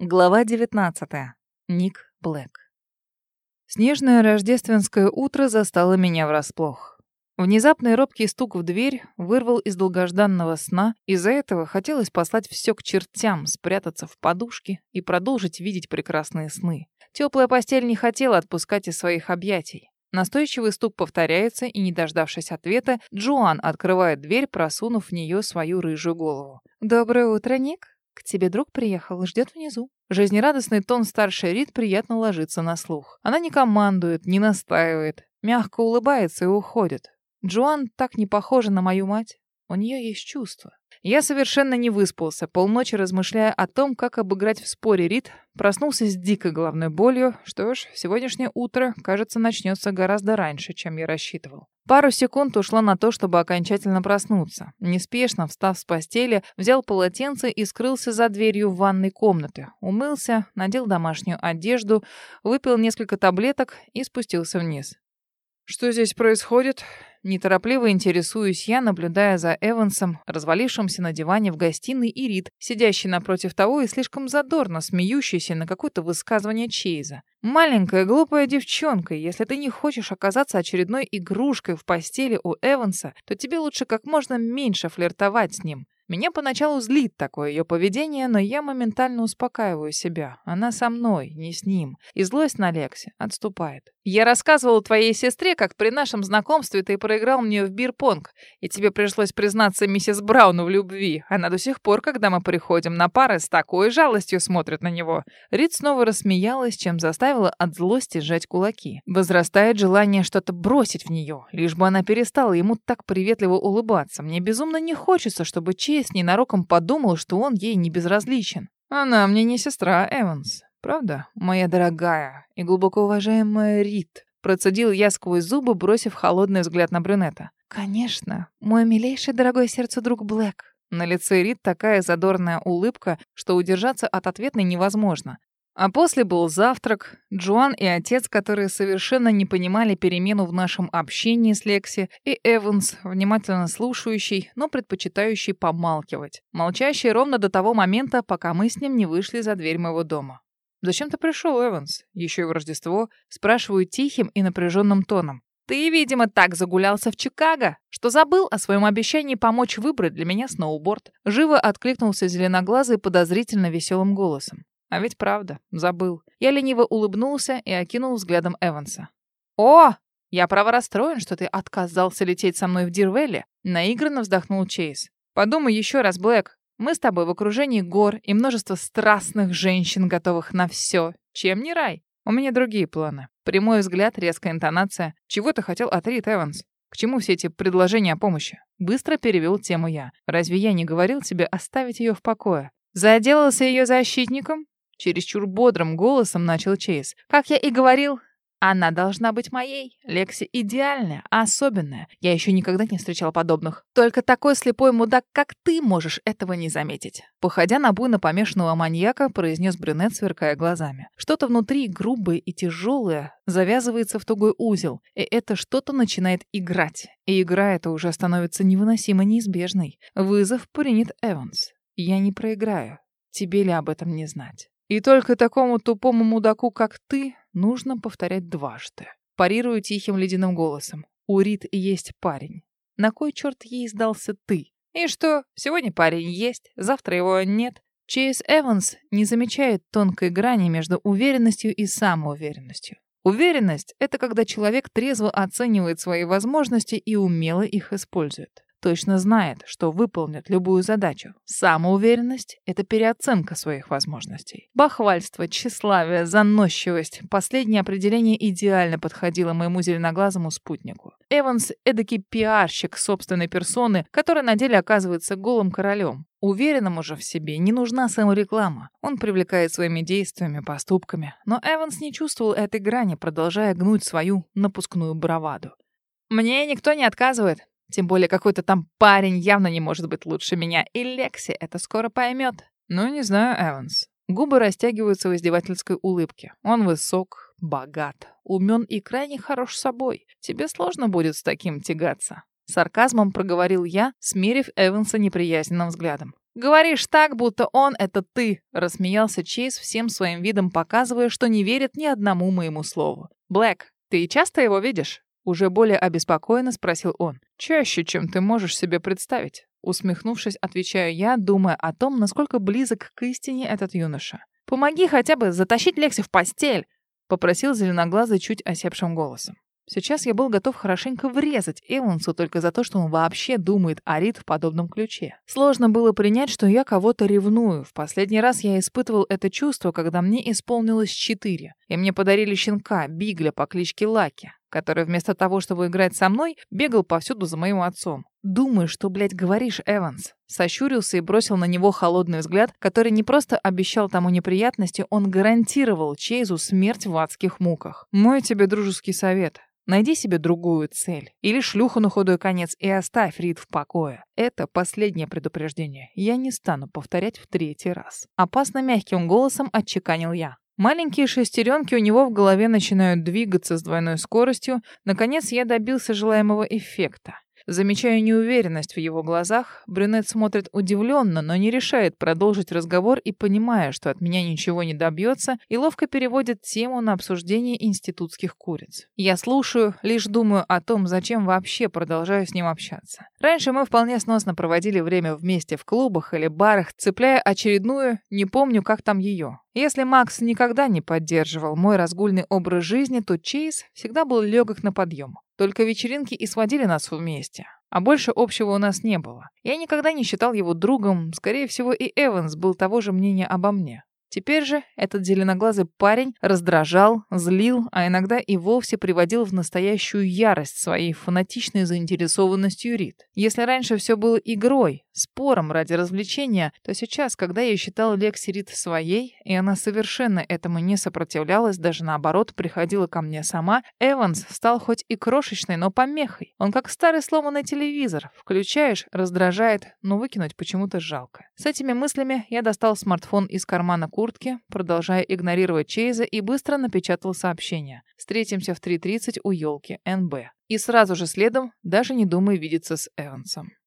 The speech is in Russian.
Глава 19. Ник Блэк. Снежное рождественское утро застало меня врасплох. Внезапный робкий стук в дверь вырвал из долгожданного сна, из-за этого хотелось послать все к чертям, спрятаться в подушке и продолжить видеть прекрасные сны. Теплая постель не хотела отпускать из своих объятий. Настойчивый стук повторяется, и, не дождавшись ответа, Джоан открывает дверь, просунув в нее свою рыжую голову. «Доброе утро, Ник!» К тебе друг приехал, ждет внизу. Жизнерадостный тон старшей Рид приятно ложится на слух. Она не командует, не настаивает, мягко улыбается и уходит. Джоан так не похожа на мою мать. У нее есть чувства. Я совершенно не выспался, полночи размышляя о том, как обыграть в споре Рид, проснулся с дикой головной болью. Что ж, сегодняшнее утро, кажется, начнется гораздо раньше, чем я рассчитывал. Пару секунд ушло на то, чтобы окончательно проснуться. Неспешно, встав с постели, взял полотенце и скрылся за дверью в ванной комнаты. Умылся, надел домашнюю одежду, выпил несколько таблеток и спустился вниз. «Что здесь происходит?» Неторопливо интересуюсь я, наблюдая за Эвансом, развалившимся на диване в гостиной, и Рид, сидящий напротив того и слишком задорно смеющийся на какое-то высказывание Чейза. Маленькая глупая девчонка, если ты не хочешь оказаться очередной игрушкой в постели у Эванса, то тебе лучше как можно меньше флиртовать с ним. Меня поначалу злит такое ее поведение, но я моментально успокаиваю себя. Она со мной, не с ним. И злость на Лексе отступает. Я рассказывал твоей сестре, как при нашем знакомстве ты проиграл мне в бирпонг, и тебе пришлось признаться миссис Брауну в любви. Она до сих пор, когда мы приходим на пары, с такой жалостью смотрит на него. Рид снова рассмеялась, чем заставила от злости сжать кулаки. Возрастает желание что-то бросить в нее, лишь бы она перестала ему так приветливо улыбаться. Мне безумно не хочется, чтобы Чейз ненароком подумал, что он ей не безразличен. Она мне не сестра, Эванс. Правда, моя дорогая и глубоко уважаемая Рит? Процедил я сквозь зубы, бросив холодный взгляд на брюнета. Конечно, мой милейший дорогой сердцу друг Блэк. На лице Рит такая задорная улыбка, что удержаться от ответной невозможно. А после был завтрак, Джоан и отец, которые совершенно не понимали перемену в нашем общении с Лекси, и Эванс, внимательно слушающий, но предпочитающий помалкивать, молчащий ровно до того момента, пока мы с ним не вышли за дверь моего дома. «Зачем ты пришел, Эванс? Еще и в Рождество?» Спрашиваю тихим и напряженным тоном. «Ты, видимо, так загулялся в Чикаго, что забыл о своем обещании помочь выбрать для меня сноуборд». Живо откликнулся зеленоглазый подозрительно веселым голосом. А ведь правда, забыл. Я лениво улыбнулся и окинул взглядом Эванса. «О, я право расстроен, что ты отказался лететь со мной в Дирвелле», наигранно вздохнул Чейз. «Подумай еще раз, Блэк. Мы с тобой в окружении гор и множество страстных женщин, готовых на все. Чем не рай? У меня другие планы. Прямой взгляд, резкая интонация. Чего ты хотел от Рит Эванс? К чему все эти предложения о помощи? Быстро перевел тему я. Разве я не говорил тебе оставить ее в покое? Заделался ее защитником? Чересчур бодрым голосом начал Чейз. Как я и говорил, она должна быть моей. Лекси идеальная, особенная. Я еще никогда не встречал подобных. Только такой слепой мудак, как ты, можешь этого не заметить. Походя на буйно помешанного маньяка, произнес брюнет, сверкая глазами. Что-то внутри грубое и тяжелое завязывается в тугой узел, и это что-то начинает играть. И игра эта уже становится невыносимо неизбежной. Вызов принят Эванс. Я не проиграю. Тебе ли об этом не знать? И только такому тупому мудаку, как ты, нужно повторять дважды. Парирую тихим ледяным голосом. У Рит есть парень. На кой черт ей сдался ты? И что, сегодня парень есть, завтра его нет. Чейз Эванс не замечает тонкой грани между уверенностью и самоуверенностью. Уверенность — это когда человек трезво оценивает свои возможности и умело их использует точно знает, что выполнит любую задачу. Самоуверенность — это переоценка своих возможностей. Бахвальство, тщеславие, заносчивость — последнее определение идеально подходило моему зеленоглазому спутнику. Эванс — эдакий пиарщик собственной персоны, который на деле оказывается голым королем. Уверенному же в себе не нужна самореклама. Он привлекает своими действиями, поступками. Но Эванс не чувствовал этой грани, продолжая гнуть свою напускную браваду. «Мне никто не отказывает. Тем более какой-то там парень явно не может быть лучше меня. И Лекси это скоро поймет. Ну, не знаю, Эванс. Губы растягиваются в издевательской улыбке. Он высок, богат, умен и крайне хорош собой. Тебе сложно будет с таким тягаться. Сарказмом проговорил я, смерив Эванса неприязненным взглядом. Говоришь так, будто он — это ты», — рассмеялся Чейз всем своим видом, показывая, что не верит ни одному моему слову. «Блэк, ты часто его видишь?» Уже более обеспокоенно спросил он. «Чаще, чем ты можешь себе представить». Усмехнувшись, отвечаю я, думая о том, насколько близок к истине этот юноша. «Помоги хотя бы затащить Лекси в постель!» — попросил зеленоглазый чуть осепшим голосом. Сейчас я был готов хорошенько врезать Эвансу только за то, что он вообще думает о Рид в подобном ключе. Сложно было принять, что я кого-то ревную. В последний раз я испытывал это чувство, когда мне исполнилось четыре, и мне подарили щенка, Бигля по кличке Лаки, который вместо того, чтобы играть со мной, бегал повсюду за моим отцом. «Думаю, что, блядь, говоришь, Эванс?» Сощурился и бросил на него холодный взгляд, который не просто обещал тому неприятности, он гарантировал Чейзу смерть в адских муках. «Мой тебе дружеский совет. Найди себе другую цель. Или шлюху на худой конец и оставь Рид в покое. Это последнее предупреждение. Я не стану повторять в третий раз. Опасно мягким голосом отчеканил я. Маленькие шестеренки у него в голове начинают двигаться с двойной скоростью. Наконец я добился желаемого эффекта. Замечаю неуверенность в его глазах. Брюнет смотрит удивленно, но не решает продолжить разговор и, понимая, что от меня ничего не добьется, и ловко переводит тему на обсуждение институтских куриц. Я слушаю, лишь думаю о том, зачем вообще продолжаю с ним общаться. Раньше мы вполне сносно проводили время вместе в клубах или барах, цепляя очередную, не помню, как там ее. Если Макс никогда не поддерживал мой разгульный образ жизни, то Чейз всегда был легок на подъем. Только вечеринки и сводили нас вместе. А больше общего у нас не было. Я никогда не считал его другом. Скорее всего, и Эванс был того же мнения обо мне. Теперь же этот зеленоглазый парень раздражал, злил, а иногда и вовсе приводил в настоящую ярость своей фанатичной заинтересованностью Рит. Если раньше все было игрой, спором ради развлечения, то сейчас, когда я считал Лекси Рит своей, и она совершенно этому не сопротивлялась, даже наоборот, приходила ко мне сама, Эванс стал хоть и крошечной, но помехой. Он как старый сломанный телевизор. Включаешь, раздражает, но выкинуть почему-то жалко. С этими мыслями я достал смартфон из кармана куртки, продолжая игнорировать Чейза и быстро напечатал сообщение. Встретимся в 3.30 у елки НБ. И сразу же следом, даже не думая видеться с Эвансом.